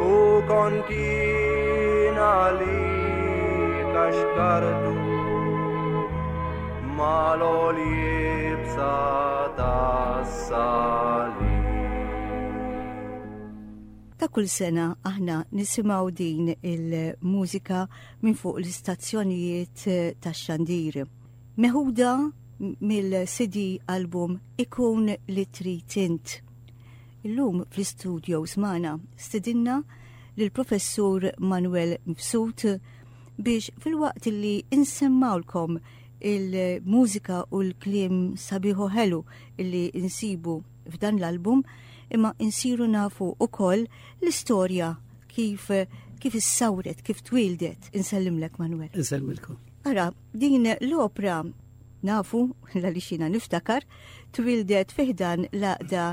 U kontina li kaxkartu mal-oljibsa tas-sali. Ta' kull sena aħna nisimaw din il-mużika minn fuq l-istazzjonijiet ta' xandir. Meħuda mill-CD album ikun li trid int. Illum fl-istudios magħna stidinna lill-Professur Manuel Mifsud biex fil-waqt li insemmawlkom il-mużika u l-kliem sabiħu ħelu li insibu f'dan l-album imma insiru nafu ukoll l-istorja kif kif issawret, kif twildet. Insellimlek Manuel. Inselmilkom. Ara, Din l-opra nafu għaliex jiena niftakar twildet fiħdan l-aqda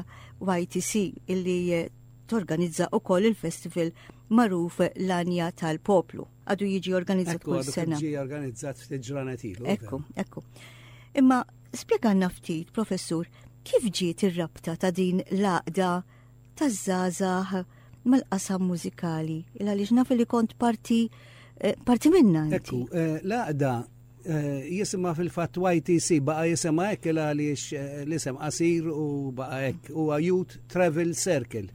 YTC illi torganizza u koll il-festival maruf l-anja tal-poplu. Għadu jiġi organizzat kull sena. Għadu jiġi organizzat ftit ġranet ilu. Ekku, ekku. Imma spiega ftit, professur, kif ġiet ir-rabta ta' din l-aqda taż-żgħażagħ mal-qasam mużikali, il għaliex naf li kont parti eh, parti minna. Ekku, eh, laqda eh, jisima fil-fat YTC baqa jisima ekk il għaliex l-isem qasir u baqa ekk u Youth Travel Circle.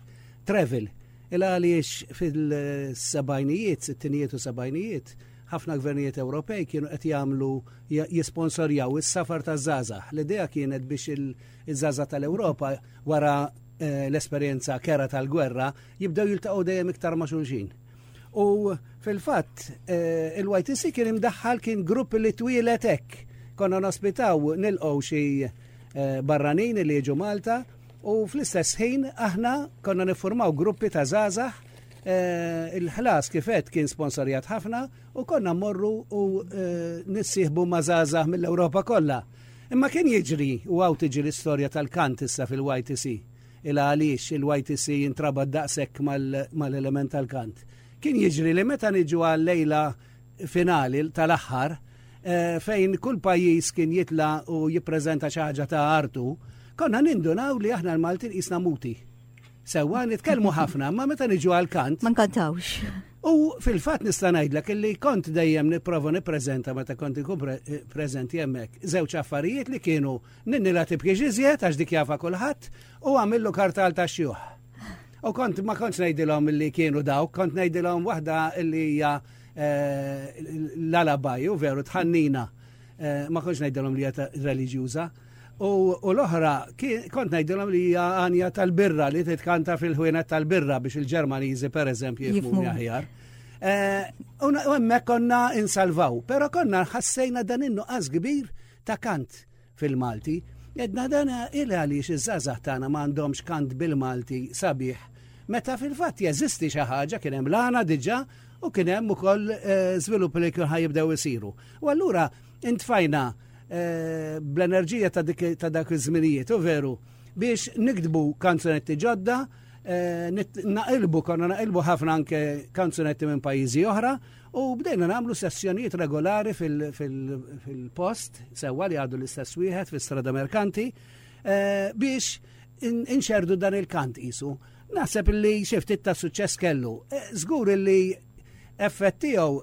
Travel. Il għaliex fil-sebajnijiet, sittinijiet u sebajnijiet, ħafna gvernijiet Ewropej kienu qed jagħmlu jisponsorjaw is-safar ta' żgħażagħ. L-idea kienet biex il-żgħażagħ tal-Ewropa wara eh, l-esperjenza kera tal-gwerra, jibdew jiltaqgħu dejjem iktar ma' xulxin. U fil-fatt, eh, il-YTC kien imdaħħal kien grupp li twilet hekk. Konna nospitaw nilqgħu xi eh, barranin li jiġu Malta u fl-istess ħin aħna konna niffurmaw gruppi ta' żgħażagħ eh, il-ħlas kifet kien sponsorjat ħafna u konna morru u nissieħbu ma' żgħażagħ mill-Ewropa kollha. Imma kien jiġri u hawn tiġi l-istorja tal-kant issa fil-YTC, ilha għaliex il-YTC jintrabat daqshekk mal-element tal-kant. Kien jiġri li meta niġu għal-lejla finali tal-aħħar, fejn kull pajjiż kien jitla' u jippreżenta xi ħaġa ta' artu, konna nindunaw li aħna l-Maltin qisna muti. Sewwa nitkellmu ħafna, ma meta niġu għal-kant. Ma nkantawx. U fil-fatt nista' ngħidlek illi kont dejjem nipprova nippreżenta meta kont ikun eh, preżenti hemmhekk żewġ affarijiet li kienu ninnila tibki ġiżjed għax dik jafa kulħadd u għamillu kartal ta' xjuħ. U kont ma kontx ngħidilhom illi kienu dawk, kont ngħidilhom waħda illi hija eh, l-alabaj u veru tħannina Eh, ma konx ngħidilhom li hija reliġjuża. U l-oħra, kont ngħidilhom li hija għanja tal-birra li titkanta fil-ħwienet tal-birra biex il-Ġermaniżi pereżempju jifhmu aħjar. Eh, u hemmhekk konna insalvaw, però konna ħassejna dan in-nuqqas kbir ta' kant fil-Malti. Edna dana il għaliex iż-żazax tagħna ma għandhomx kant bil-Malti sabiħ. Meta fil-fatt jeżisti xi ħaġa kien hemm lana diġà u kien hemm ukoll eh, żvilupp li kien ħajibdew isiru. U allura intfajna eh, bl-enerġija ta' dak iż-żminijiet, u veru, biex nikdbu kanzunetti ġodda, eh, naqilbu, konna naqilbu ħafna anke kanzunetti minn pajjiżi oħra, u bdejna nagħmlu sessjonijiet regolari fil-post, sewwa li għadu l-istess wieħed fil strada Merkanti, eh, biex inxerdu dan il-kant isu. Naħseb li xiftit ta' suċċess kellu. Zgur eh, li effett tiegħu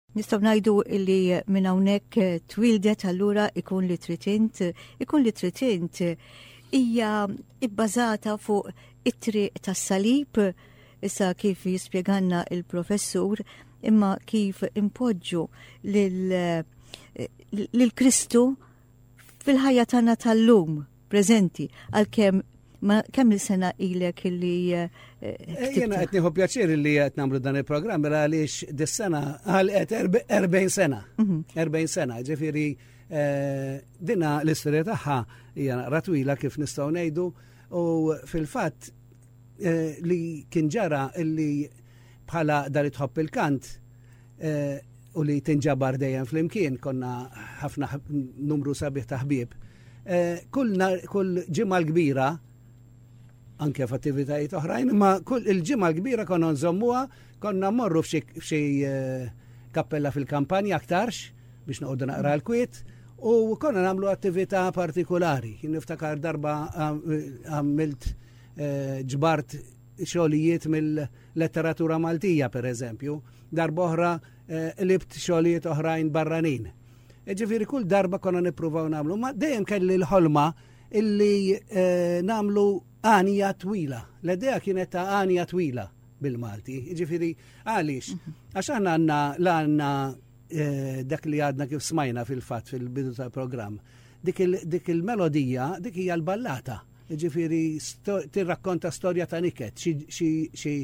Nistgħu ngħidu li minn hawnhekk eh, twildet allura ikun li tritint, ikun li tritint eh, hija ibbażata fuq it-triq tas-salib, issa kif jispjeganna il-professur, imma kif impoġġu lil eh, Kristu fil-ħajja tagħna tal-lum. preżenti għalkemm Ma kemm il-sena ilek illi. Eh, eh, jena qed nieħu pjaċir li qed nagħmlu dan il-programm mela għaliex dis-sena għalqet 40 sena. 40 mhm. sena, ġifieri eh, dina l-istorja tagħha hija naqra twila kif nistgħu ngħidu u fil-fatt li kien ġara illi Bħala dar li tħobb il-kant u li tinġabar dejjem flimkien, konna ħafna numru sabiħ ta' ħbieb. Kull ġimgħa l-kbira anke f'attivitajiet oħrajn, ma kull il-ġimgħa kbira konna nżommuha, konna morru f'xi eh, kappella fil-kampanja aktarx biex noqogħdu naqra l-kwiet u konna nagħmlu attività partikolari. Kien niftakar darba eh, għamilt eh, ġbart xogħlijiet mill-letteratura Maltija, pereżempju, darb'oħra qlibt xogħlijiet oħrajn barranin. Ġifieri kull darba konna nippruvaw nagħmlu, ma dejjem kelli l-ħolma illi nagħmlu għanja twila. L-idea kienet ta' għanja twila bil-Malti. Ġifiri, għalix, mhm. għax għanna għanna l-għanna eh, dak li għadna kif smajna fil-fat fil-bidu tal-program. Dik il-melodija, dik hija l-ballata. Jiġifieri tirrakkonta storja ta' niket, xi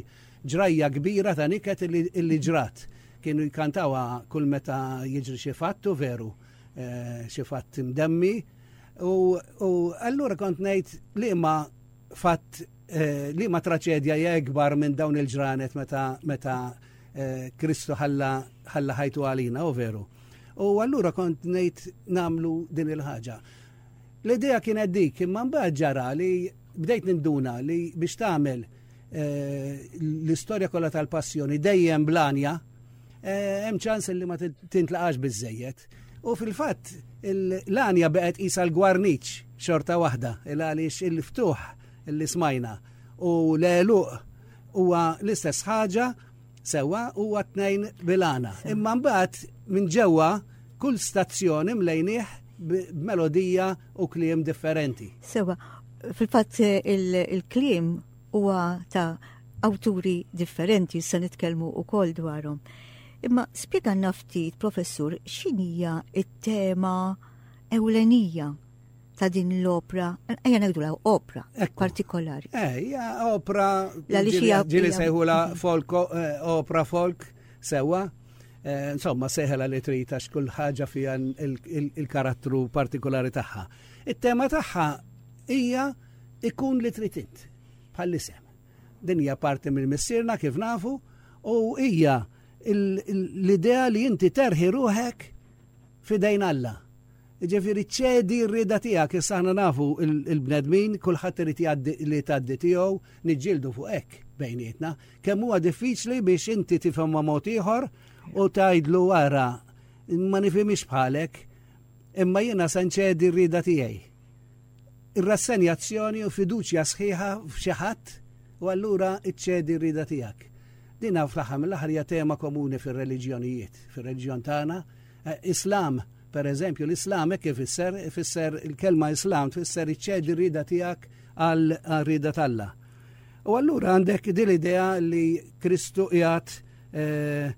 ġrajja kbira ta' niket illi ġrat. Kienu jkantawha kull meta jiġri xi fatt u veru xi fatt imdemmi. U allura kont ngħid liema fatt liema traċedja hija ikbar minn dawn il-ġranet meta Kristu ħalla ħajtu għalina, u veru. U allura kont ngħid nagħmlu din il-ħaġa. L-idea kienet dik, imma mbagħad ġara li bdejt ninduna li biex tagħmel eh, l-istorja kollha tal-passjoni dejjem blanja, eh, hemm ċans li ma tintlaqax biżejjed. U fil-fatt l-għanja beqgħet isa l-gwarniċ xorta waħda, il għaliex il-ftuħ li smajna u l-eluq huwa l-istess ħaġa Sewwa huwa tnejn bil-għana. Imma mbagħad minn ġewwa kull stazzjoni mlejnieh b'melodija u kliem differenti. Sewwa, fil-fatt il-kliem huwa ta' awturi differenti se nitkellmu ukoll dwarhom. Imma spjegana ftit, professur, x'inhija t-tema ewlenija ta' din l-opra, ejja ngħidu la opra partikolari. Ejja eh, opra ġili sejħula folk eh, opra folk sewa. Eh, insomma, seħela li trid għax kull ħaġa fija il-karattru partikolari tagħha. It-tema tagħha hija ikun li trid int bħall-isem. Din hija parti minn missierna kif nafu u hija l-idea li inti terħi ruħek fidejn Alla Jiġifieri ċċedi r-rieda tiegħek, issa aħna nafu l-bnedmin kulħadd irid jgħaddi li tgħaddi tiegħu, niġġieldu fuq hekk bejnietna. Kemm huwa diffiċli biex inti tifhimha mod ieħor u tgħidlu ara ma nifhimix bħalek, imma jiena se nċedi r-rieda tiegħi. Ir-rassenjazzjoni u fiduċja sħiħa f'xi ħadd u allura ċċedi r-rieda tiegħek. Din fl-aħħar mill-aħħar hija tema komuni fir-reliġjonijiet, fir-reliġjon tagħna, eh, Islam Per eżempju, l-Islam hekk kif isser, ifisser il-kelma Islam tfisser iċċedi rida tiegħek għal rida talla. U allura għandek din l-idea li Kristu qiegħed eh,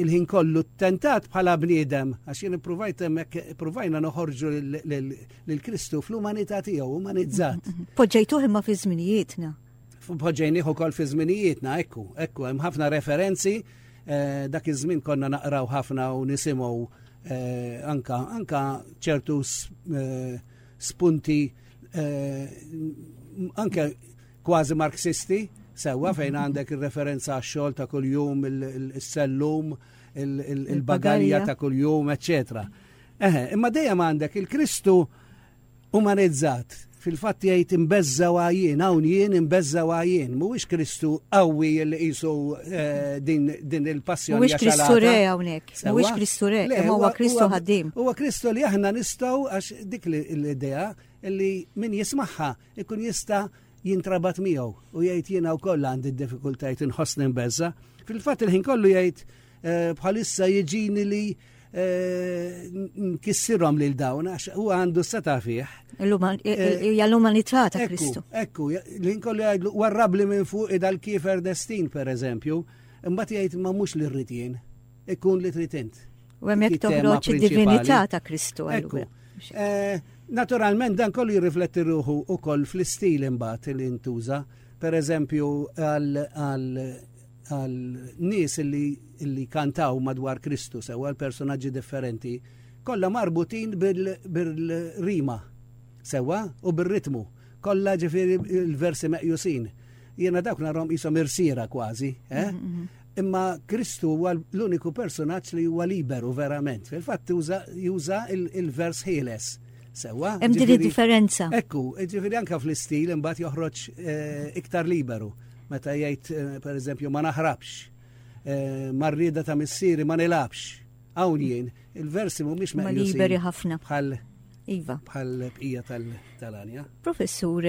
il-ħin kollu tentat bħala bniedem, għax jien provajt hemmhekk provajna noħorġu lil Kristu fl-umanità tiegħu, umanizzat. Poġġejtuh imma fi żminijietna. Poġġejnih ukoll fi żminijietna, ekku, ekku, hemm ħafna referenzi, eh, dak iż-żmien konna naqraw ħafna u nisimgħu eh, anka anka ċertu eh, spunti anke kważi marxisti, sewa fejn għandek ir-referenza għax-xogħol ta' kuljum, il-sellum, il-bagalja ta' kuljum, eċċetera. Eħe, imma dejjem għandek il-Kristu Umanizzat, fil-fatt jgħid imbeżża' u għajjien, hawn jien imbeżża' u għajjien. Mhuwiex Kristu qawwi li qisu eh, din, din il-passjoni. Mhuwiex Kristu re hawnhekk, mhuwiex Kristu re, imma huwa Kristu ħaddim. Huwa Kristu li aħna nistgħu għax dik l-idea li min jismaħħa ikun jista' jintrabat miegħu u jgħid jiena wkoll għandi d-diffikultajt inħossni mbeżża. Fil-fatt il-ħin kollu jgħid Eh, bħalissa jiġini li eh, nkissirhom lil dawn għax u għandu seta' fih. Eh, hija l-umanità ta' Kristu. Ekku, li nkollu jgħidlu warrabli minn fuq id kiefer destin pereżempju, imbagħad jgħid ma mhux li rrid jien, ikun li trid int. U hemmhekk toħroġ id-divinità ta' Kristu għallu. Naturalment dan kollu jirrifletti ruħu ukoll fl-istil imbagħad li ntuża, pereżempju għal għal nies illi, illi kantaw madwar Kristu sew għal personaġġi differenti, kollha marbutin bil-rima sewa u bil-ritmu. Kollha ġifieri il-versi meqjusin. Jiena dawk narhom qishom irsiera kważi, eh? Mhm, mhm. Imma Kristu huwa l-uniku personaġġ li huwa liberu verament. Fil-fatt juża il-vers ħieles. Sewa. Hemm din id-differenza. Ekku, ġifieri anke fl-istil imbagħad joħroġ eh, iktar liberu. Meta jgħid, pereżempju, ma naħrabx, marrida ta' missieri ma nilabx, hawn jien, il-versi mhumiex meqjusin. liberi ħafna. Bħal Iva. Bħal bqija tal-anja. Professur,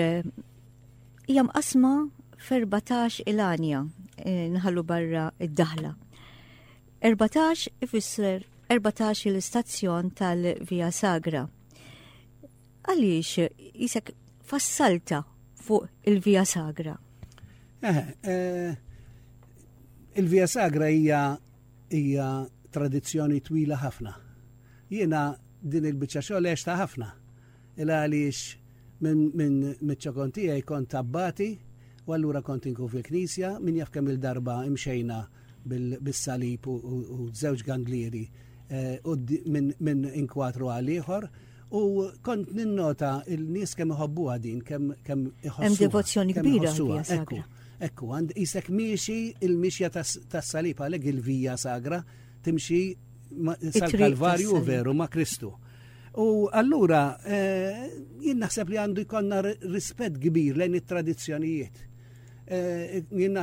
hija mqasma f'14 il-anja eh, nħallu barra id-daħla. 14 ifisser 14 l-istazzjon tal-Via Sagra. Għaliex jisek fassalta fuq il-Via Sagra? Eh, eh, il-Via Sagra hija hija tradizzjoni twila ħafna. Jiena din il-biċċa xogħol ta' ħafna. Il għaliex minn min, miċċokon tiegħi kont tabbati u allura kont inkun fil-knisja minn jaf kemm il-darba imxejna bis-salib u żewġ ganglieri eh, minn inkwatru għal ieħor U kont ninnota il-nies kemm iħobbuha din, kemm kemm iħossu. Hemm devozzjoni kbira għal sagra. Ekku, għand isek miexi il-mixja tas-salib għalhekk il-vija sagra timxi sal-Kalvarju veru ma' Kristu. U allura eh, jien naħseb li għandu jkollna rispett kbir lejn it-tradizzjonijiet. Eh, jien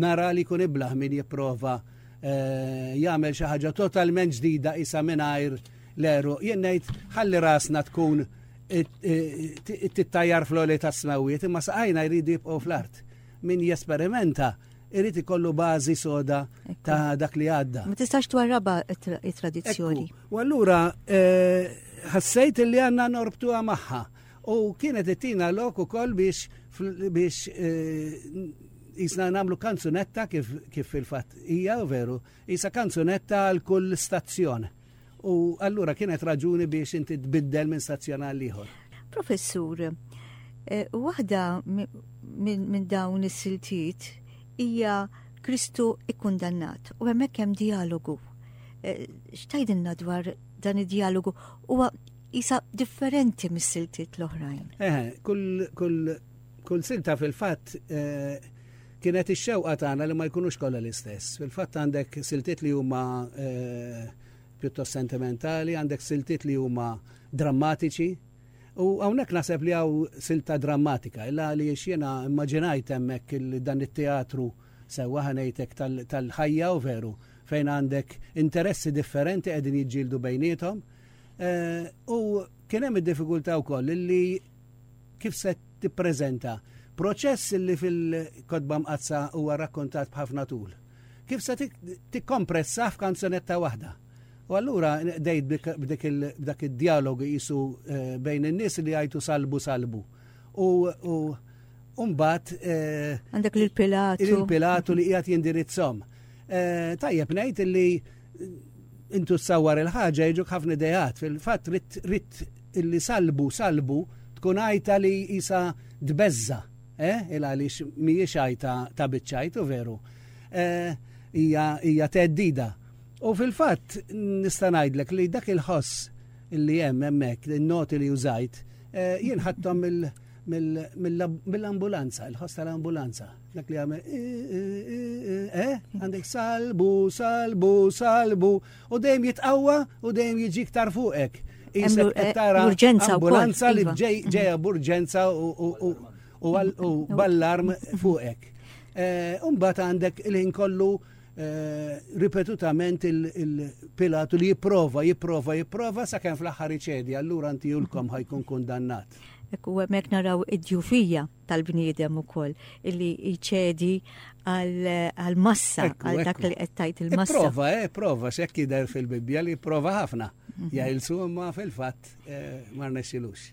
nara li kun iblaħ min jipprova eh, jagħmel xi ħaġa totalment ġdida isa mingħajr Leru, jien ngħid ħalli rasna tkun tittajjar fl-oli ta' smawiet, imma saqajna jridu jibqgħu fl-art. Min jesperimenta jrid ikollu bażi soda ta' dak li għadda. Ma tistax twarraba it-tradizzjoni. U allura eh, ħassejt li għandna norbtuha magħha. U kienet ittina lok ukoll biex biex eh, jisna namlu kanzunetta kif, kif fil-fat hija veru Qisha kanzunetta għal kull stazzjon. U allura kienet raġuni biex inti tbiddel minn stazzjon għal ieħor. Professur, eh, waħda minn dawn is-siltiet hija Kristu ikkundannat u hemmhekk hemm dialogu. Eh, x'tajdinna dwar dan id-dialogu huwa isa differenti mis-siltiet l-oħrajn. Eh, kull kull kull silta fil-fatt eh, Kienet ix-xewqa tagħna li ma jkunux kollha l-istess. Fil-fatt għandek siltiet li huma pjuttost sentimentali, għandek siltiet li huma drammatiċi, U għawnek nasab li għaw silta drammatika, illa li xiena immaġinajt emmek dan il-teatru sewa ħanajtek tal-ħajja u veru, fejn għandek interessi differenti għedin jġildu bejnietom. Eh, u kienem id-difikulta u koll li kif se tippreżenta proċess li fil-kodba mqazza huwa rakkontat b'ħafna tul. Kif se tikkompressa f'kanzunetta waħda. U allura dejt b'dak id-dialogu jisu eh, bejn in-nies li jgħidu salbu salbu. U mbagħad eh, għandek lil Pilatu. Lil Pilatu li qiegħed jindirizzhom. Eh, tajjeb ngħid li intu tsawwar il-ħaġa jiġuk ħafna dejat. Fil-fatt rit illi salbu, salbu, tkun għajta li jisa dbezza, eh? il-għalix mijiex għajta ta' bitċajtu veru. Eh, hija teddida. U fil-fatt nista' ngħidlek li dak il-ħoss li hemm hemmhekk, in-noti li użajt, eh, jien ħadthom mill-ambulanza, il-ħoss tal-ambulanza. Dak li għamel, eh, għandek salbu, salbu, salbu, u dejjem jitqawwa u dejjem jiġi iktar fuqek. Isek eh, tara ambulanza li iva. ġeja burġenza u ballarm fuqek. Eh, Umbat għandek il-ħin kollu eh, ripetutament il-pilatu li jipprova, jipprova, jipprova sa' kem fl-axħar iċedi, allura nti julkom ħajkun kundannat. Ekku, mek naraw id-djufija tal-bniedem ukoll illi jċedi għal massa għal dak li qed tgħid il-massa. Prova, eh, prova x'hekk jidher fil-Bibbja li prova ħafna. Mhm. Jgħilsu imma fil-fatt eh, ma rnexxilux.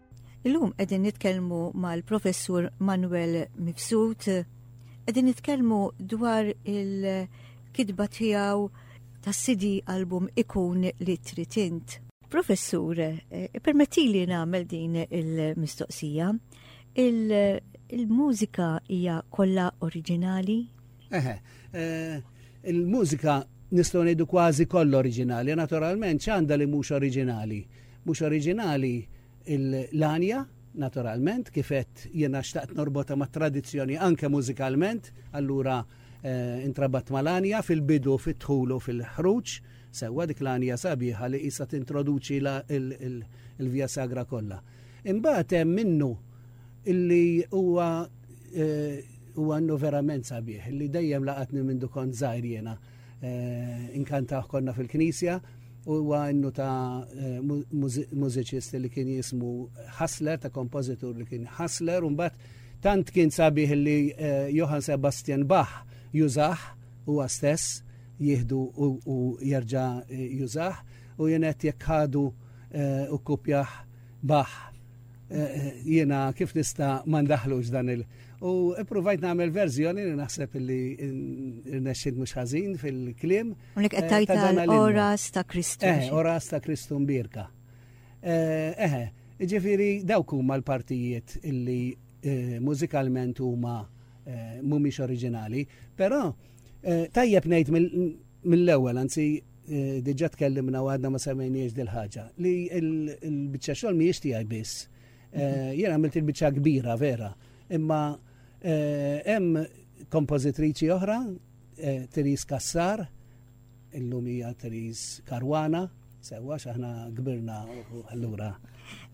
Illum qegħdin nitkellmu mal-Professur Manuel Mifsud, qegħdin nitkellmu dwar il-kidba tiegħu tas-CD album ikun li tritint. Professur, eh, permetti li nagħmel din il-mistoqsija, il-mużika hija kollha oriġinali? Eħe, eh, il-mużika nistgħu ngħidu kważi kollha oriġinali, naturalment x'għandha li mhux oriġinali. Mhux oriġinali l-għanja, naturalment, kif għedt jiena xtaqt norbotha mat-tradizzjoni anke mużikalment, allura intrabatt mal-għanja fil-bidu, fid-dħul u fil-ħruġ, sewwa dik l-għanja sabiħa li qisha tintroduċi l-Via Sagra kollha. Imbagħad hemm minnu illi huwa huwa innu verament sabiħ, illi dejjem laqatni mindu kont żgħir jiena. Inkantaħ konna fil-knisja u huwa innu ta' eh, mużiċist li kien jismu Hustler, ta' kompożitur li kien Hustler, u mbagħad tant kien sabiħ li eh, Johann Sebastian Bach jużah huwa stess jihdu u jerġa' eh, jużah u jenet jekk ħadu u kopjaħ Bach Jiena kif nista' ma ndaħlux dan il- U provajt nagħmel verżjoni li naħseb li rnexxit mhux ħażin fil-kliem. Unik qed eh, tajta oras ta' Kristu. Eh, oras ta' Kristu mbirka. Eh, eh, ġifieri dawk huma l-partijiet illi eh, mużikalment huma mhumiex oriġinali, però tajjeb ngħid mill-ewwel anzi Eh, diġa tkellimna u għadna ma semmejniex dil-ħaġa li l-bicċa xogħol mhijiex tiegħi biss. Eh, mhm. Jien għamilt il-bicċa kbira vera, imma eh, hemm kompożitriċi oħra, Teris Kassar, illum hija Teris Karwana, sewwa aħna kbirna u allura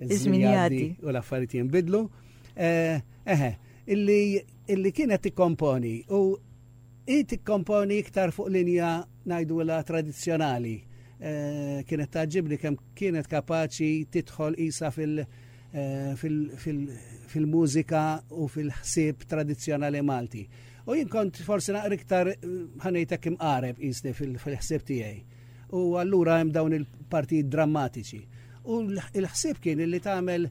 iż-żminijieti u l-affarijiet jinbidlu. Eħe, illi kienet tikkomponi u Hi tikkomponi iktar fuq linja ngħidulha tradizzjonali. Kienet tagħġibni kemm kienet kapaċi tidħol qisha fil- fil-mużika u fil-ħsieb tradizzjonali Malti. U jien kont forsi naqra iktar ħanejtek imqareb qisni fil-ħsieb tiegħi. U allura hemm dawn il-partijiet drammatiċi. U l-ħsieb kien li tagħmel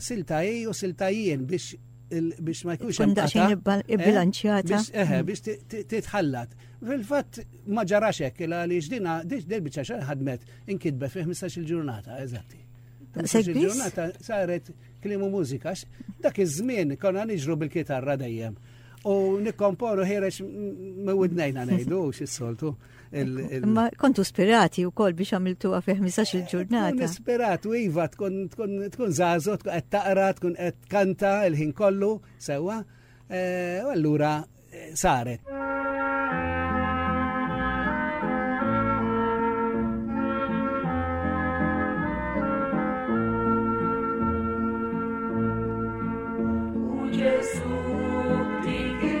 silta hi u silta jien biex biex ma jkunx hemm daqsxejn eh? ibbilanċjata. Eħe, mm. biex titħallat. Fil-fatt ma ġarax hekk il għaliex dina dil biċċa xar ħadmet inkitbet fi 15 il-ġurnata, eżatti. Il-ġurnata saret klimu mużikax, dak iż-żmien konna niġru bil-kitarra dejjem. U nikkomporu ħirex mewidnejna ngħidu xis-soltu. Ma kontu sperati u kol biex għamiltu għafi 15 il-ġurnata. Tkun sperat u iva, tkun zazo, tkun għed taqra, tkun għed kanta il-ħin kollu, sewa, eh, u allura eh, saret. Gesù, ti il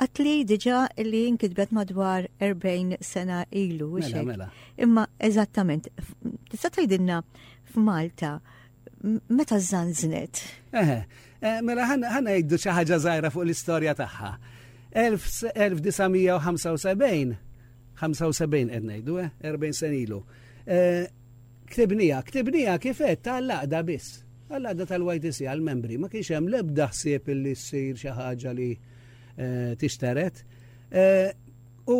Għatli diġa li jinkitbet madwar 40 sena ilu. Mela, mela. Imma eżattament, tista' tgħidilna f'Malta meta żanżnet? Eħe, eh, mela ħana jgħidu xi ħaġa żgħira fuq l-istorja tagħha. 1975, 75 qed ngħidu, 40 eh, sen ilu. Eh, Ktibnija, ktibnija kif qed tal-laqda biss. Għal-laqda tal-YTC għal-membri ma kienx hemm l-ebda ħsieb li ssir xi ħaġa li eh, tixteret. Eh, u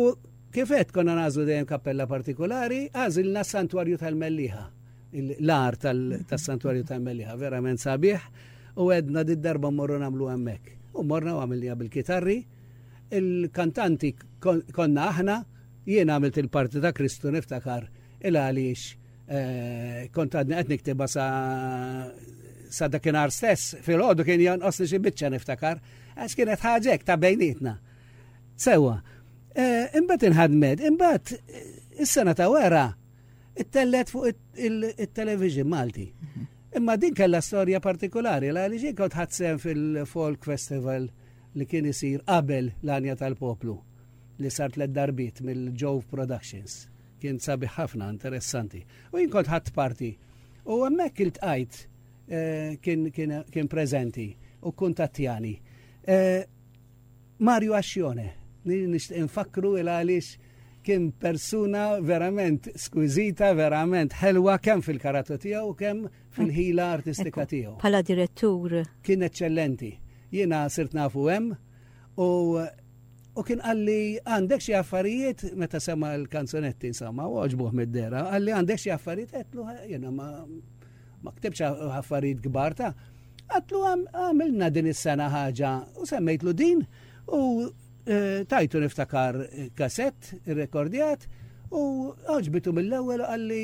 kif qed konna nażlu dejjem kappella partikolari, għażilna s-santwarju tal-Melliħa. L-ar tas-santwarju tal-Melliħa, verament sabiħ, u għedna di darba morru namlu hemmhekk. U morna u għamilja bil-kitarri, il-kantanti konna aħna, jien għamilt il-parti ta' Kristu niftakar Il għaliex eh, kont għadni qed niktiba sa sa dakinhar stess fil-ħodu kien jonqos li xi biċċa niftakar għax kienet ħaġek ta' bejnietna. Sewa, eh, imbagħad inħadmed, imbagħad eh, is-sena ta' wera it-tellet fuq it-television Malti. Mhm. Imma din kella storja partikolari, la li ġin kont ħadsen fil-Folk Festival li kien isir qabel l-anja tal-poplu li sart l darbit mill-Jove Productions. Kien sabiħ ħafna, interessanti. U jien kont ħadt parti. U hemmhekk iltqajt eh, kien preżenti u kuntattjani. Eh, Mario Ascione, nixtieq infakru il għaliex kien persuna verament skwizita, verament ħelwa kemm fil-karatu tiegħu kemm fil-ħila artistika tiegħu. Bħala direttur. Kien eċċellenti. Jiena sirt nafu hemm u U kien qalli għandek xi affarijiet meta sema l-kanzunetti insomma, u għoġbuh mid-dera, qalli għandek xi affarijiet għetlu jena ma ma ktibx affarijiet kbar ta' għatlu għamilna din is-sena ħaġa u semmejtlu din u eh, tajtu niftakar kaset rekordjat u għoġbitu mill-ewwel għalli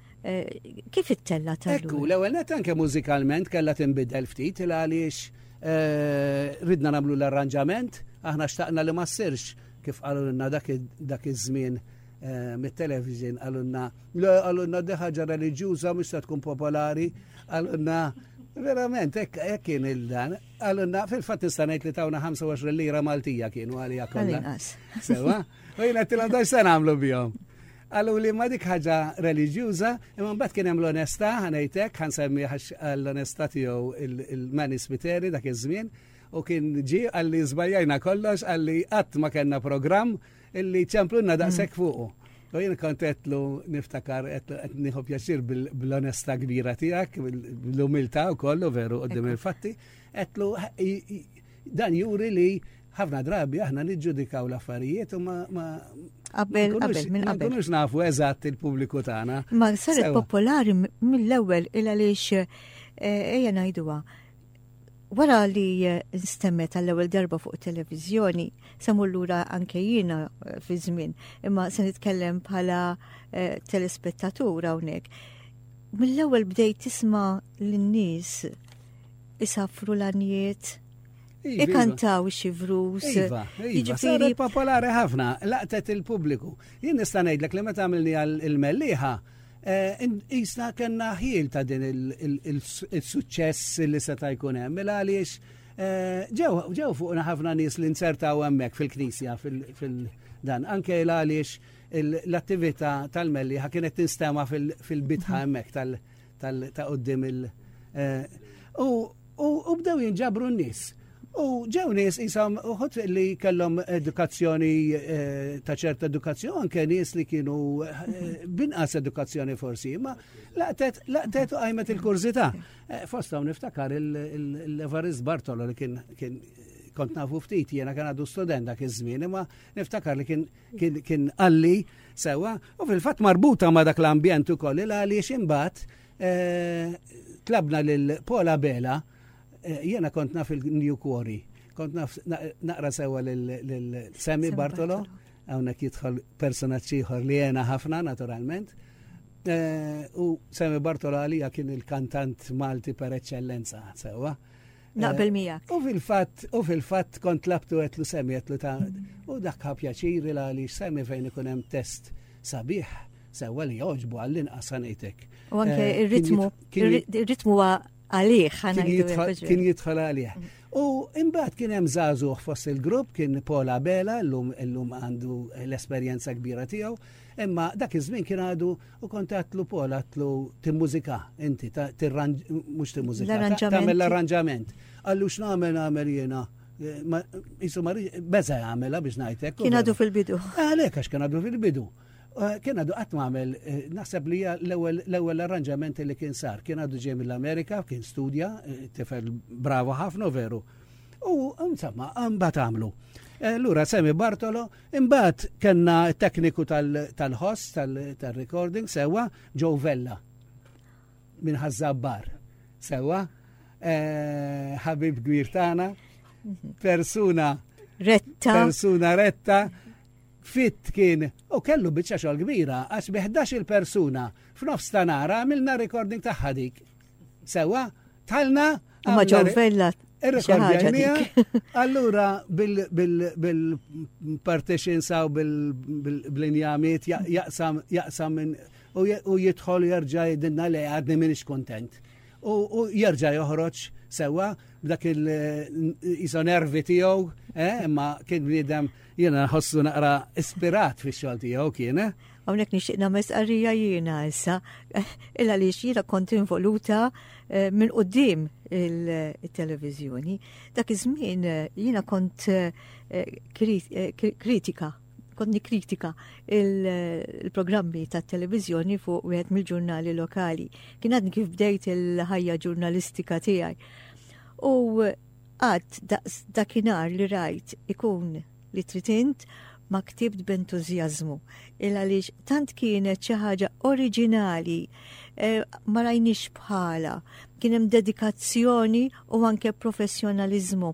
Eh, kif it-tella tal Ekku, l-ewwel net anke mużikalment kellha tinbidel ftit il għaliex eh, ridna nagħmlu l-arranġament, aħna xtaqna li ma ssirx kif qalulna dak iż-żmien eh, mit-television għalunna, għalunna deħħaġa reliġjuża mhux se tkun popolari, għalunna verament hekk kien il-dan, għalunna fil-fatt nista' ngħid li tawna 25 lira Maltija kienu għalija kollha. Sewa, u jiena tilandar se nagħmlu bihom. Qalu li ma dik ħaġa reliġjuża, imma mbagħad kien hemm l-onestà, ħanejt hekk, ħansemmi l-onestà tiegħu il-Mani Spiteri dak iż-żmien, u kien ġie għalli żbaljajna kollox, għalli qatt ma kellna programm illi ċemplunna daqshekk fuqu. U jien kontetlu niftakar qed nieħu pjaċir bl-onestà kbira tiegħek, bl-umiltà wkoll veru qudiem il-fatti. Għetlu, dan juri li ħafna drabi aħna niġġudikaw l-affarijiet u ma. Qabel, qabel, minn qabel. Kunux nafu eżatt il-pubbliku tagħna. Ma saret popolari mill-ewwel il għaliex eh, ejja ngħiduha. Wara li eh, nstemmet għall-ewwel darba fuq televiżjoni, semmu lura anke jiena eh, fi żmien, imma se nitkellem bħala telespettatur hawnhekk. Mill-ewwel bdejt tisma' lin-nies isaffru l-anjiet, iva, iva. ikantaw xi vrus. Iva, iva, jiġifieri popolari ħafna, laqtet il-pubbliku. Jien nista' ngħidlek li meta għamilni għall-melliħa, eh, isna kellna ħil ta' din il-suċċess li seta' jkun hemm, mela għaliex eh, ġew fuqna ħafna nies li nsertaw hemmhekk fil-knisja fil-dan, anke għaliex l-attività tal-melliħa kienet tinstema fil-bitħa hemmhekk tal- ta' qoddim il- eh, u bdew jinġabru n-nis. U ġew nis jisam uħut li kellhom edukazzjoni eh, ta' ċerta edukazzjoni, anke nis li kienu eh, binqas edukazzjoni forsi, ma laqtet laqtet u għajmet il-kurzita. Fosta u niftakar l-Evarist Bartolo li kien kont nafu ftit, jena kan għadu student dak iż-żmien, imma niftakar li kien Kien qalli sewa u fil-fatt marbuta ma' dak l-ambjent ukoll il għaliex imbagħad eh, tlabna lil Pola Bela eh, jiena kont naf il-New Quarry. Kont naf naqra sewa lil Sammy Bartolo, hawnhekk jidħol personaġġ ieħor li jena ħafna naturalment. Eh, u Sammy Bartolo għalija kien il-kantant Malti per eċċellenza sewa. Naqbel eh, miegħek. U fil-fatt, u fil-fatt kont labtu għetlu semmi għetlu ta' u dak pjaċiri la li semmi fejn ikun hemm test sabiħ sewa li joġbu għall-inqas għanejtek. U anke eh, il-ritmu, il-ritmu għalih Kien jidħol għalih. Mm. U imbagħad kien hemm żagħżugħ fost il-grupp kien Pola Bela llum illum għandu l-esperjenza kbira tiegħu, imma dak iż-żmien kien għadu U kont għatlu pol, għatlu timmużika, inti, mux timmużika, tamel l-arranġament. Għallu x'namel għamel jena. Jisu marri, beza għamela biex najtek. Kien għadu fil-bidu. Għalek, għax kien għadu fil-bidu. Eh, kien għadu għat għamel, eh, naħseb li l-ewel arranġament li kien sar, kien għadu ġej mill-Amerika, kien studja, eh, tifel bravo ħafna, veru. U, insomma, għambat għamlu. Lura, Semi Bartolo, Imbagħad kellna tekniku tal-ħoss tal-recording sewwa Joe Vella minn ħażabbar. Sewwa eh, ħabib kbir tagħna, mhm. persuna retta. Persuna retta fit kien u kellu biċċa xogħol kbira għax bi 11 il-persuna f'nofs ta' nara għamilna recording tagħha dik. Sewa, talna. Ma ġew vella Allura bil-partition saw bil-injamiet jaqsam minn u jidħol jerġa' jidinna le għadni minn kontent. U jerġa' joħroġ sewa b'dak il-iso nervi tiegħu, eh, imma kien bniedem jiena nħossu naqra ispirat fix-xogħol tiegħu kien. Eh. Hawnhekk nixtieq nagħmel stqarrija jiena issa, il għaliex jiena kont involuta eh, minn qudiem il-televiżjoni. Dak iż-żmien eh, jiena kont eh, kritika kont nikritika il-programmi ta' televizjoni fuq wieħed mill-ġurnali lokali. Kien għadni kif bdejt il-ħajja ġurnalistika tiegħi. U għad dakinhar li rajt ikun li trid int ma ktibt b'entużjażmu, il-għaliex tant kienet xi ħaġa oriġinali, e, ma rajniex bħala, kien hemm dedikazzjoni u anke professjonaliżmu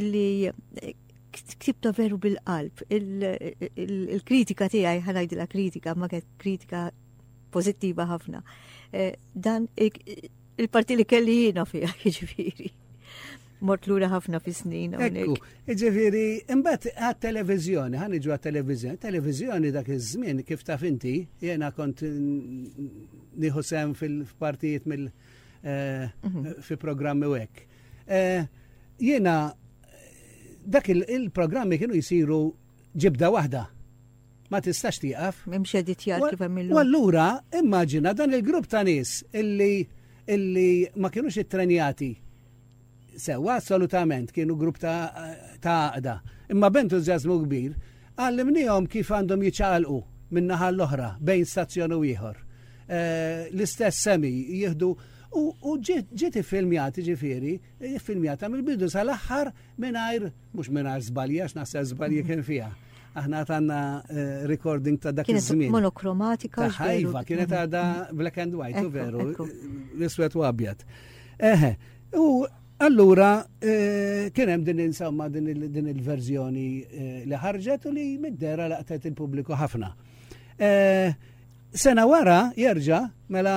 illi e, ktibta veru bil-qalb. Il-kritika tiegħi ħanajd la kritika, ma kienet kritika pozittiva ħafna. E, dan il-parti li kelli jiena fiha, jiġifieri. Mort lura ħafna fis-snin. Ekku, ġifiri, imbagħad għat-televiżjoni, ħan iġu għat-televiżjoni. Televiżjoni dak iż-żmien kif taf inti, jiena kont nieħu sem fil-partijiet mill eh, mhm. fi programmi u hekk. Eh, jiena dak il-programmi kienu jisiru ġibda waħda. ma tistax tieqaf. M'hemmx editjar kif hemm illum. U allura immaġina dan il-grupp ta' nies illi illi ma kienux ittrenjati sewa assolutament kienu grupp ta' għaqda. Imma b'entużjażmu kbir għallimnihom kif għandhom jiċċaqalqu min-naħa l-oħra bejn stazzjon u ieħor. Eh, l-istess semi jieħdu u ġiet iffilmjati ġifieri, iffilmjata mill-bidu sal-aħħar mingħajr Mhux mingħajr żbalji għax naħseb żbalji kien fiha. Aħna għandna eh, recording ta' dak iż-żmien. Monokromatika. Ħajva, kienet għadha black and white, u veru, l-iswed u abjad. Eħe, u allura eh, kien hemm din insomma din il-verżjoni eh, li ħarġet u li middera laqtet il-pubbliku ħafna. Sena wara jerġa' mela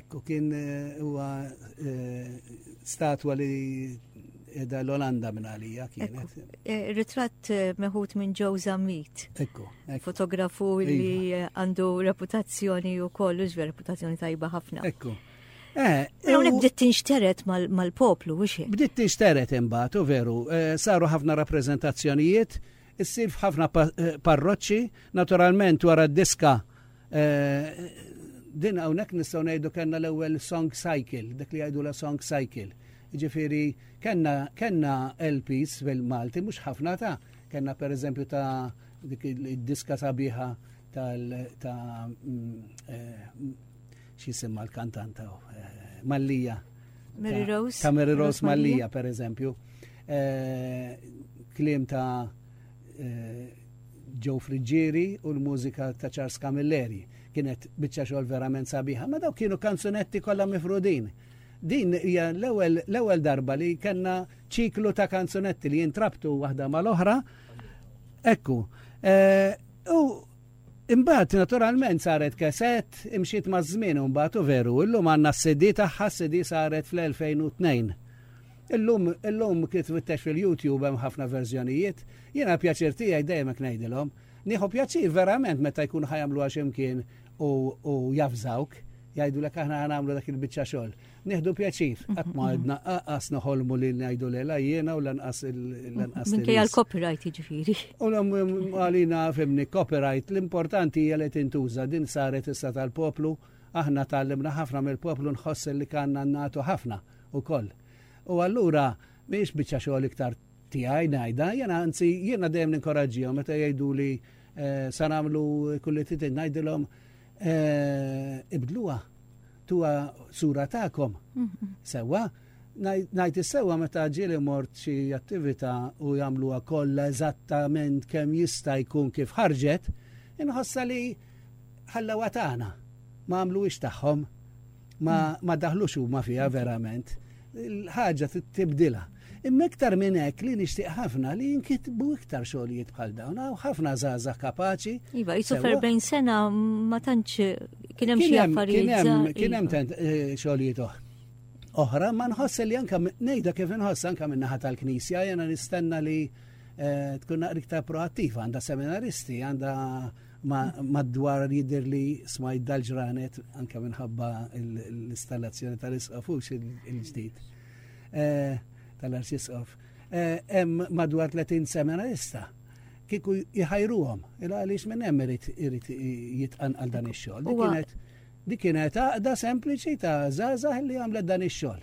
Ekku kien eh, huwa eh, statwa li edha l-Olanda minn għalija kienet. Eh, ritratt meħut minn Joe Zammit. Ekku. Fotografu li iva. għandu reputazzjoni u kollu ġver reputazzjoni tajba ħafna. Ekku. Għonek eh, bdiet tinxteret mal-poplu, wixi? Bdiet tinxteret imbat, u veru, eh, saru ħafna rappresentazzjonijiet, issir ħafna eh, parroċċi, naturalment wara d-diska Din hawnhekk nistgħu ngħidu kellna l-ewwel song cycle, dak li jgħidulha song cycle. Ġifieri kellna kellna LPs fil-Malti mhux ħafna ta' kellna pereżempju ta' dik id-diska sabiħa tal ta' x'isimha l-kantanta Mallija. Mary Rose. Ta' Mary Rose Mallija pereżempju. Kliem ta' Joe Friggieri u l-mużika ta' Charles Camilleri. Kienet biċċa xogħol verament sabiħa, ma dawk kienu kanzunetti kollha mifrudin. Din hija l-ewwel darba li kellna ċiklu ta' kanzunetti li jintrabtu waħda mal-oħra. Ekku. Eh, u Imbagħad naturalment saret keset, imxiet maż-żmien u mbagħad u veru, illum għandna s-CD tagħha, s-CD saret fl-2002. Illum, illum kif twittex fil-YouTube hemm ħafna verżjonijiet, jiena pjaċir tiegħi dejjem hekk ngħidilhom. Nieħu pjaċir verament meta jkun ħajamluha x'imkien u, u jafżawk jgħidulek aħna għamlu dak il-biċċa xogħol. Nieħdu pjaċir, qatt ma għedna qas noħolmu li ngħidu li lajjena u lanqas lanqas. Minkejja l-copyright jiġifieri. U għalina fimni copyright l-importanti hija li tintuża din saret issa tal-poplu, aħna tallimna ħafna mill-poplu nħoss li kanna nagħtu ħafna. ukoll. U allura mhijiex biċċa xogħol iktar tiegħi ngħidha, jiena anzi jiena dejjem ninkoraġġihom meta jgħiduli eh, sa nagħmlu kulli titin ngħidilhom eh, ibdluha tuha sura tagħkom. Mhm. Sewwa, Najt is-sewa meta ġieli mort xi attività u jagħmluha kollha eżattament kemm jista' jkun kif ħarġet, inħossa li ħallawa tagħna ma għamluwix tagħhom. ma daħlux huma fiha verament. Il-ħaġa tibdilha. Imma iktar minn hekk li nixtieq ħafna li jinkitbu iktar xogħlijiet bħal dawn, hawn ħafna żgħażagħ kapaċi. Iva, jisu ferbejn sena ma tantx kien hemm xi affarijiet. Kien hemm iva. eh, xogħlijiet oħra oħra, ma nħoss li anka nejda kif nħoss anka minnaħa tal-Knisja, jena nistenna li eh, tkun naqrik ta' proattiva, għanda seminaristi, għanda madwar jidir li smajt dal-ġranet anka minħabba l-installazzjoni tal-isqafux il-ġdid eh, tal-arċisqof. Eh, hemm madwar 30 seminarista kiku jħajruhom, il għaliex minn hemm irid jitqanqal dan ix-xogħol. Dik kienet għaqda sempliċi ta' żgħażagħ li għamlet dan ix-xogħol.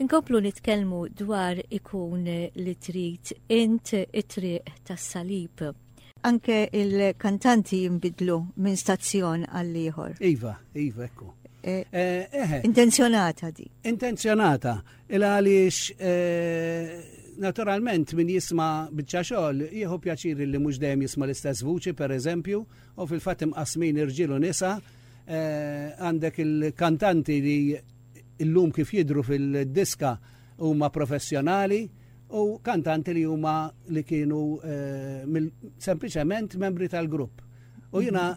Inkomplu nitkellmu dwar ikun li trid int it-triq tas-salib. Anke il-kantanti jinbidlu minn stazzjon għal ieħor. Iva, iva, ekku. Eh, eh, eh. Intenzjonata di. Intenzjonata. Il għaliex naturalment min jisma' biċċa xogħol jieħu pjaċir li mhux dejjem jisma' l-istess vuċi pereżempju u fil-fatt imqasmin irġiel u nisa għandek il-kantanti li illum kif jidru fil-diska huma professjonali u kantanti li huma li kienu sempliċement membri tal-grupp. U jina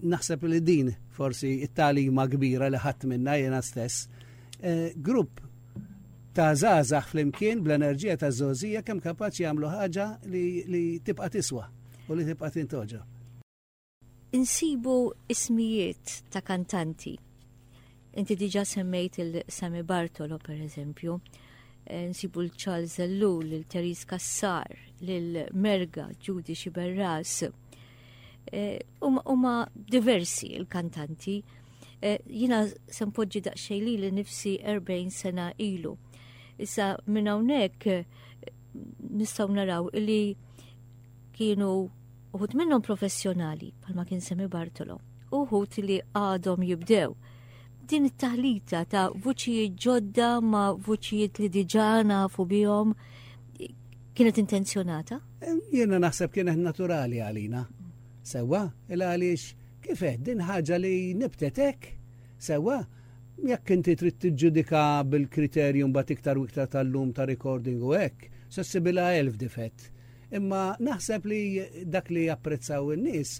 naħseb li din forsi it-talima kbira li ħadd minna jena stess Eh, grupp ta' zazax flimkien bl-enerġija ta' zozija kemm kapaċi jagħmlu ħaġa li tibqa' tiswa u li tibqa' tintoġa. Insibu ismijiet ta' kantanti. Inti diġa semmejt il-Sami Bartolo, per eżempju, eh, nsibu l-Charles Zellul, l-Teris Kassar, l-Merga, Ġudi Xiberras. Eh, Uma diversi il-kantanti. Eh, jina sempoġġi daqxej li li nifsi 40 sena ilu. Issa minn hawnhekk eh, nistgħu naraw li kienu uħut minnhom professjonali bħalma kien Semi Bartolo, uħut li għadhom jibdew. Din it-taħlita ta' vuċijiet ġodda ma' vuċijiet li diġà nafu bihom kienet intenzjonata? Eh, jiena naħseb kienet naturali għalina. Sewwa, il-għaliex, kif għedt, din ħaġa li nibtet hekk. Sewwa, jekk inti trid tiġġudika bil-kriterju mbagħad iktar u iktar tal-lum ta' recording u hekk, se ssibilha elf difett. Imma naħseb li dak li japprezzaw in-nies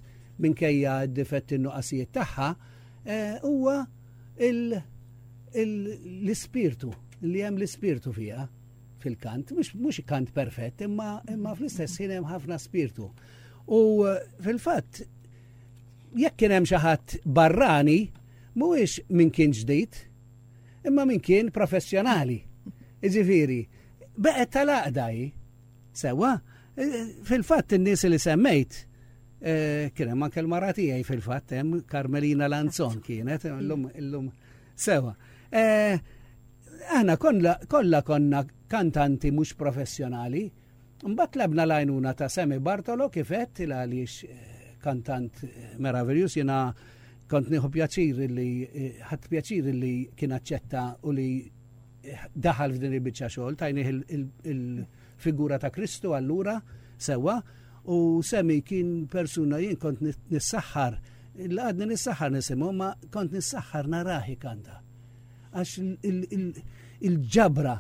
minkejja d-difetti n-nuqqasijiet tagħha eh, huwa l-ispirtu, li hemm l-ispirtu fiha fil-kant, mhux kant perfett, imma fl-istess ħin hemm ħafna spirtu. U fil-fatt, jekk kien hemm xi ħadd barrani, mhuwiex min kien ġdid, imma min kien professjonali. Iġifieri, beqgħet tal-għaqda hi. Sewa, fil-fatt in-nies li semmejt eh, kien hemm anke l-mara tiegħi fil-fatt hemm Carmelina Lanzon kienet illum illum sewa. Eh, aħna kollha konna kantanti mhux professjonali, Mbagħad tlabna l-għajnuna ta' Sammy Bartolo kif għedt il għaliex kantant meraviljuż jiena kont nieħu pjaċir li ħadd pjaċir li kien aċċetta u li daħal f'din il-biċċa xogħol tajnih il-figura ta' Kristu allura sewwa u Sammy kien persuna jien kont nissaħħar l-għadni nissaħħar nisimgħu ma kont nissaħħar naraħi kanta. Għax il-ġabra,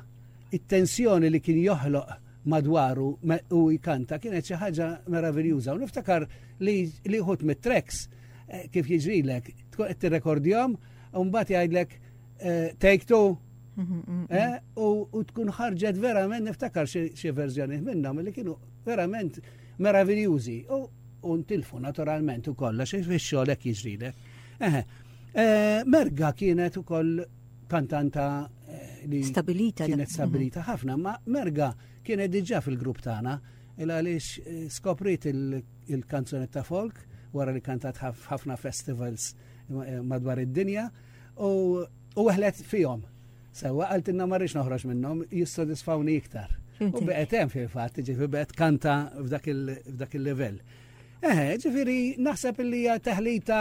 it-tensjoni li kien joħloq madwaru u jkanta kienet xi ħaġa meraviljuża. U niftakar li li ħut mit-treks eh, kif jiġrilek, tkun qed tirrekordjhom u mbagħad jgħidlek eh, take two mhm, mhm, mhm. Eh, u tkun ħarġet verament niftakar xi verżjoni minnhom li kienu verament meraviljużi. U ntilfu naturalment ukoll għax ix-xogħol hekk jiġrilek. Eh, Merga kienet ukoll kantanta eh, li stabilita kienet stabilita mhm. ħafna, ma Merga kienet diġà fil-grupp tagħna il għaliex eh, skoprit il-kanzunetta folk wara li kantat ħafna festivals madwar id-dinja u għahlet fihom. Sewa għalt inna marriċ noħroġ minnhom jissodisfawni iktar. U beqet hemm fil-fatt, ġifi beqet kanta f'dak il-level. Eħe, ġifiri naħseb li hija teħlita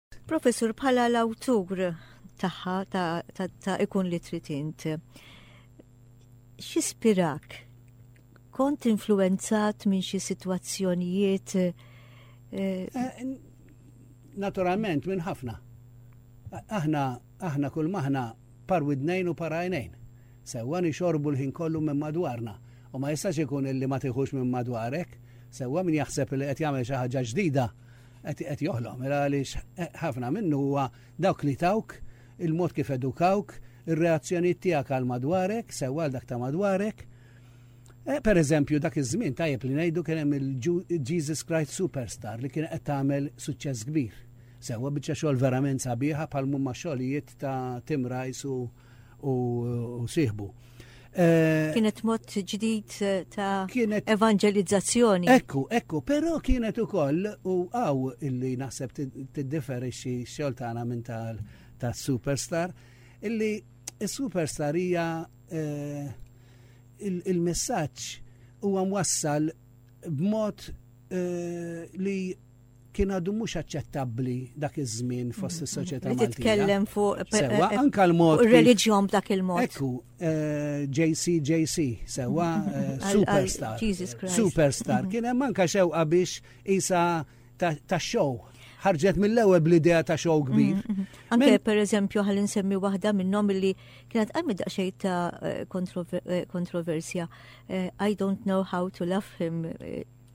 Professur bħala l-awtur tagħha ta' ikun li trid int. X'ispirak? Kont influenzat minn xi sitwazzjonijiet? Eh, eh, naturalment minn ħafna. Aħna aħna kull maħna par widnejn u par għajnejn. Sewwa nixorbu l-ħin kollu minn madwarna u ma jistax ikun illi ma tiħux minn madwarek, sewwa min jaħseb li qed jagħmel xi ħaġa ġdida qed joħloq mela għaliex ħafna minnu huwa dawk li tawk, il-mod kif edukawk, ir-reazzjonijiet tiegħek għal madwarek, sewwa għal dak ta' madwarek. Eh, per eżempju, dak iż-żmien tajjeb li ngħidu kien hemm il-Jesus Christ Superstar li kien qed tagħmel suċċess kbir. Sewwa biċċa xogħol verament sabiħa bħal mumma xogħlijiet ta' Tim Rice u u sieħbu. Eh, kienet mod ġdid eh, ta' kienet evangelizzazzjoni. Ekku, ekku, pero kienet u koll u għaw illi naħseb t-differixi xoltana minn tal ta' superstar illi superstar hija eh, il-messaġġ huwa mwassal b'mod li Kien għadu mhux aċċettabbli dak iż-żmien fost is-soċjetà Maltija. Titkellem fuq sewa anke l-mod reliġjon b'dak il-mod. Ekku, JC eh, JC, sewa eh, superstar. Jesus Christ. Superstar. Kien hemm anke xewqa biex isa ta' show ħarġet mill-ewwel bl-idea ta' show kbir. Mm, mm, mm. Anke per eżempju ħalli nsemmi waħda minnhom li kienet għajmi daqsxejn ta' eh, kontroversja. I don't know how to love him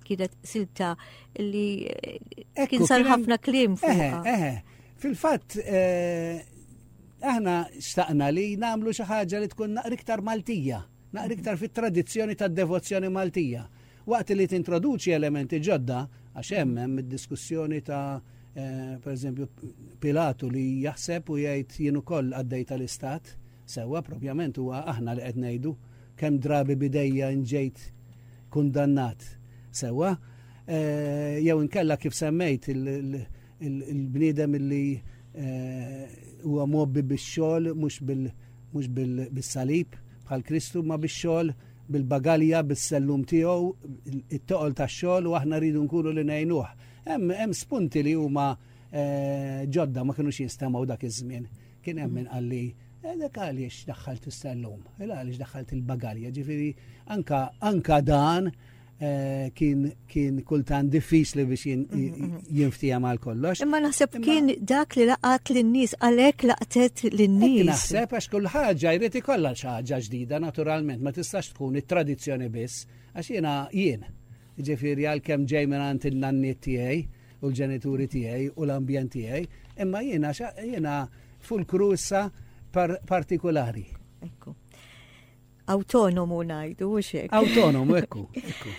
Kienet silta li eh, kien sar ħafna klim fuq. Fil-fatt, eh, aħna staqna li namlu xi ħaġa li tkun naqri iktar Maltija, naqri iktar fit-tradizzjoni tad-devozzjoni Maltija. Waqt li tintroduċi elementi ġodda, għax hemm hemm id-diskussjoni ta' eh, per eżempju Pilatu li jaħseb u jgħid jien ukoll għaddej tal-istat, Sewwa, propjament huwa aħna li qed ngħidu kemm drabi b'idejja nġejt kundannat. Sewwa? Jew inkella kif semmejt il-bniedem illi huwa mgħobbi bix-xogħol mhux bis-salib bħal Kristu ma bix-xogħol bil-bagalja, bis-sellum tiegħu, it-toqol tax-xogħol u aħna rridu nkunu li ngħinuh. Hemm spunti li huma ġodda ma kinux jinstemaw dak iż-żmien. Kien hemm min qal li, eh, dak għaliex daħħalt issa llum, il għaliex daħħalt il-bagalja, ġifieri anka anka dan eh, kien kien kultant diffiċli biex jien- Mm-hmm, mm, mm. jinftija mal kollox. Imma naħseb kien dak li laqat lin-nies għalhekk laqtet Hekk lin-nies. Naħseb għax kull ħaġa jrid ikollha xi ħaġa ġdida naturalment ma tistax tkun it-tradizzjoni biss għax jiena jien. jiġifieri għalkemm ġej mingħand in-nanniet tiegħi u l-ġenituri tiegħi u l-ambjent tiegħi, imma jiena jiena fulkru issa partikulari. Ekku. Autonomu ngħidu u xek. Autonomu, ekku, ekku.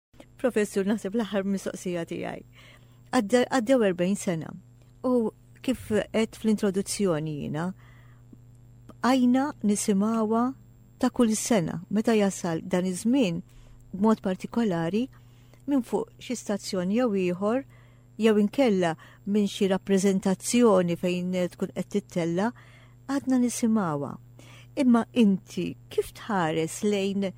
Professur, naħseb l-aħħar mistoqsija tiegħi. Għaddew 40 sena u kif qed fl-introduzzjoni jiena għajna nisimawa ta' kull sena meta jasal dan iż-żmien b'mod partikolari minn fuq xi stazzjon jew ieħor jew inkella minn xi rappreżentazzjoni fejn tkun qed tittella', għadna nisimgħuha. Imma inti kif tħares lejn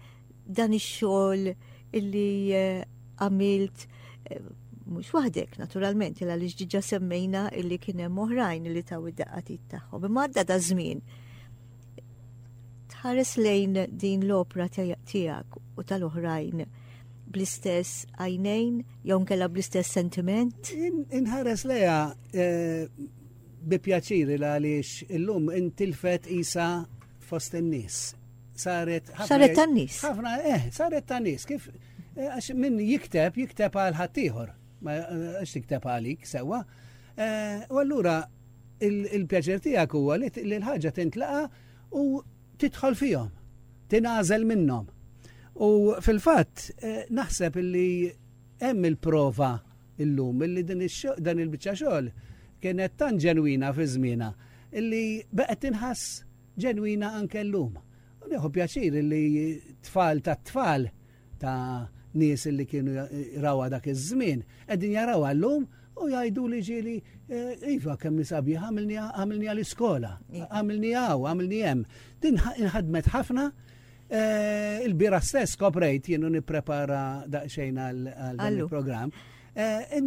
dan ix-xogħol li eh, għamilt eh, mhux waħdek naturalment, illa li ġdiġa semmejna illi kien hemm oħrajn li taw id-daqqatit tagħhom. Imma għadda da żmien tħares lejn din l-opra tiegħek u tal-oħrajn bl-istess għajnejn jew nkella bl-istess sentiment? Inħares leja eh, bi pjaċiri l għaliex illum intilfet isa fost in-nies. Saret Saret tan-nies. Ħafna eh, saret tan-nies kif eh, għax min jikteb jikteb għal ħaddieħor. Ma eh, għax tikteb għalik sewwa. Eh, u allura il-pjaċir tiegħek huwa li l-ħaġa tintlaqa u tidħol fihom, tingħażel minnhom. U fil-fatt eh, naħseb li hemm il-prova illum illi dan il-biċċa xogħol kienet tan ġenwina fi żmiena illi baqgħet tinħass ġenwina anke llum. U nieħu pjaċir illi tfal ta' tfal ta' nies li kienu rawa dak iż-żmien, qegħdin jaraw llum u jgħidu li ġieli eh, iva kemm sabiħ għamilni għal iskola, iva. għamilni għaw, għamilni hemm. Din inħadmet ħafna eh, il-bira stess koprejt jienu nipprepara daqsxejn għal dan il-programm. Eh,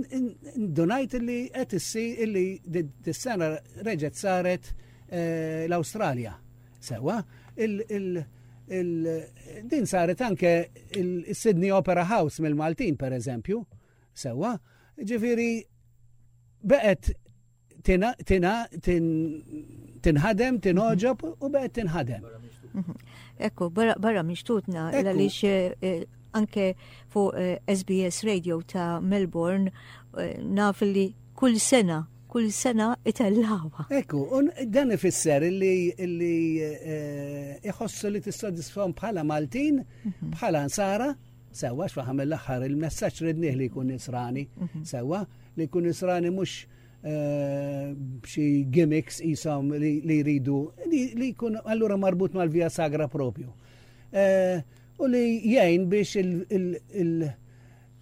ndunajt li qed issi illi dis-sena reġgħet saret l-Awstralja. Sewa, din saret anke il-Sydney Opera House mill-Maltin, per eżempju, sewa, ġifiri beqet tina, tina, tinħadem, tinoġob u beqet tinħadem. Mhm. Ekku, barra mixtutna, l-għalix eh, eh, anke fuq SBS eh, Radio ta' Melbourne, naf li kull sena kull sena itellawha. Ekku, un dan ifisser li li eh, iħossu li tissodisfhom bħala Maltin, mhm. bħala Nsara, sewa xfaħam mill-aħħar il-messaġġ ridnih li jkun nisrani, mhm. sewa li jkun nisrani mhux Eh, xi gimmicks jisom li jridu li jkun allura marbut mal-via sagra propju. Eh, u li jgħin biex il-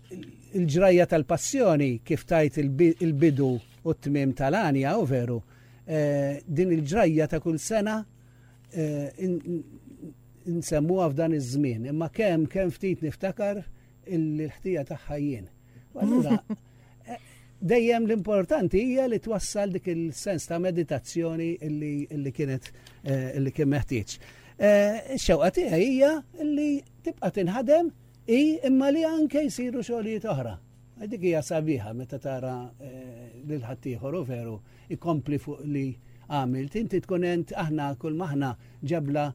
Il-ġrajja tal-Passjoni, kif tgħid il-bidu u t-tmiem tal-għanja, hu veru, din il-ġrajja ta' kull sena nsemmuha f'dan iż-żmien, imma kemm kemm ftit niftakar il-ħtija tagħha jien. U allura dejjem l-importanti hija li twassal dik il-sens ta' meditazzjoni li kienet li kien meħtieġ. Ix-xewqa tiegħi hija li tibqa' tinħadem Hi imma li anke jsiru xogħlijiet oħra. Dik hija sabiħa meta tara lil ħaddieħor u veru ikompli fuq li għamilt. Inti tkun ent aħna kull maħna ġabla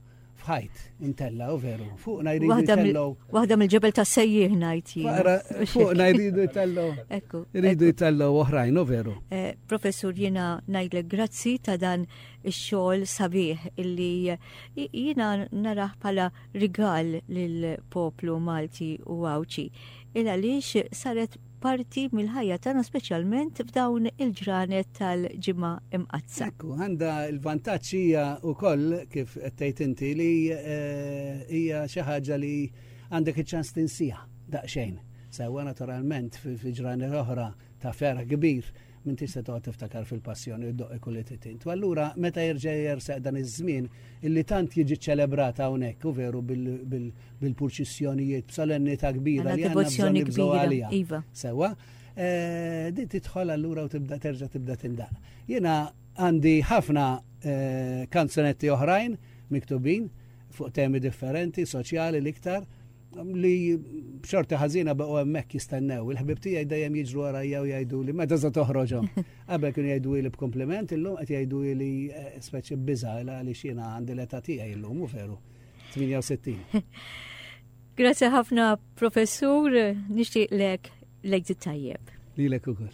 f'ħajt intella u veru. Fuqna jridu jtellu. Waħda mill-ġebel ta' sejjih ngħid jien. Fuqna jridu jtellu. Ekku. Jridu jtellu oħrajn u veru. Eh, professur jiena ngħidlek grazzi ta' dan ix-xogħol sabiħ illi jiena naraħ bħala rigal lill-poplu Malti u Għawdxi il għaliex saret parti mill-ħajja tagħna speċjalment f'dawn il-ġranet tal-ġimgħa imqaddsa. Ekku, għandha l-vantaġġ hija wkoll kif qed tgħid inti li eh, hija xi ħaġa li għandek iċ-ċans tinsija daqsxejn. Sewwa naturalment fi ġranet oħra ta' ferħ kbir M'intix se toqgħod tiftakar fil-Passjoni u ddoqq il-kulliet it-tint. U allura meta jerġa' jersaq dan iż-żmien illi tant jiġi ċċelebrat hawnhekk, hu veru bil-purċissjonijiet, b'solennità kbira li għandna bżonn nibżgħu għaliha. Iva. Sewwa, eh, din tidħol allura u tibda terġa' tibda tindaq. Jiena għandi ħafna eh, kanzunetti oħrajn miktubin fuq temi differenti, soċjali l-iktar, li b'xorti ħażina baqgħu hemmhekk jistennew. Il-ħbib tiegħi dejjem jiġru warajja u jgħidu li meta se toħroġhom. Qabel kienu jgħidu li b'kompliment, illum qed jgħidu li eh, speċi biża' għaliex jiena għandi l-età tiegħi illum u veru 68. Grazzi ħafna professur, nixtieq lek l-exit tajjeb. Lilek ukoll.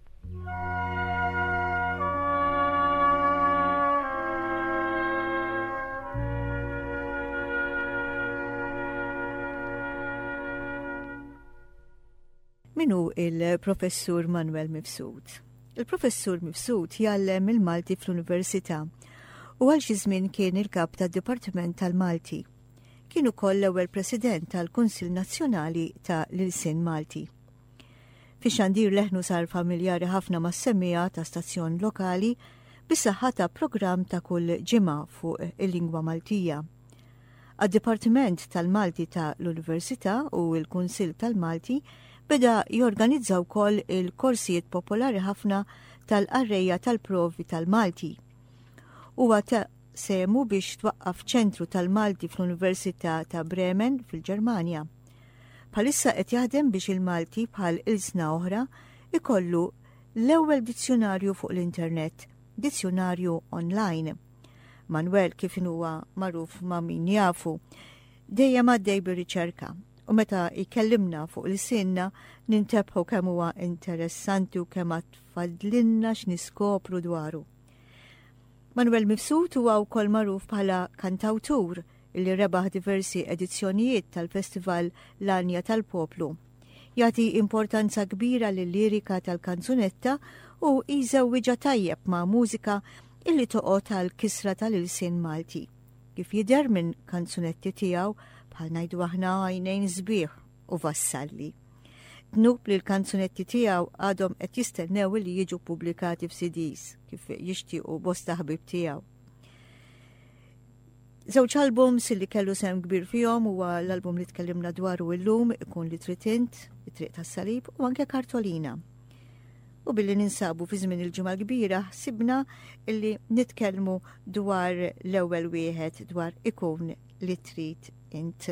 Minu il-professur Manuel Mifsud? Il-professur Mifsud jgħallem il-Malti fl-Università u għal xi żmien kien il-kap tad-Dipartiment tal-Malti. Kien ukoll l-ewwel President tal-Kunsill Nazzjonali ta' l-Ilsien Malti. Fix-xandir leħnu sar familjari ħafna mas-semmiegħa ta' stazzjon lokali bis-saħħa ta' programm ta' kull ġimgħa fuq il-lingwa Maltija. Għad-Dipartiment tal-Malti ta' l-Università u l-Kunsill tal-Malti beda jorganizza wkoll il-korsijiet popolari ħafna tal-qarrejja tal-provi tal-Malti. Huwa ta' semu biex twaqqaf ċentru tal-Malti fl-Università ta' Bremen fil-Ġermanja. Bħalissa qed jaħdem biex il-Malti bħal ilsna oħra ikollu l-ewwel dizzjunarju fuq l-internet, dizzjunarju online. Manwel kif huwa magħruf ma' min jafu, dejjem għaddej bir-riċerka u meta jkellimna fuq l-sinna nintebħu kemm huwa interessanti u kemm għatfadlinna x'niskopru dwaru. Manuel Mifsud huwa wkoll magħruf bħala kantawtur li rebaħ diversi edizzjonijiet tal-Festival L-Għanja tal-Poplu. Jagħti importanza kbira lil lirika tal-kanzunetta u jiżewwiġa tajjeb ma' mużika illi toqgħod għal kisra tal-ilsien Malti. Kif jidher minn kanzunetti tiegħu bħal ngħidu aħna għajnejn sbieħ u vassalli. Dnub li l-kanzunetti tiegħu għadhom qed jistennew li jiġu pubblikati f'CDs kif jixtiequ bosta ħbib tiegħu. Żewġ albums li kellu sehem kbir fihom huwa l-album li tkellimna dwaru illum ikun li trid int, it-triq tas-salib u anke kartolina. U billi ninsabu fi żmien il-ġimgħa kbira ħsibna illi nitkellmu dwar l-ewwel wieħed dwar ikun li trid int.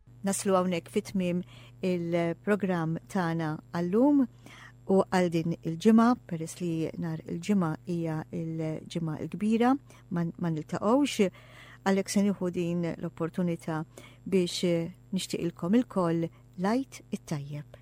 Naslu hawnhekk fi tmiem il-programm tagħna għallum u għal din il-ġimgħa peress li nar il-ġimgħa hija il-ġimgħa l-kbira ma niltaqgħux għalhekk se nieħu din l-opportunità biex nixtieqilkom ilkoll lajt it-tajjeb.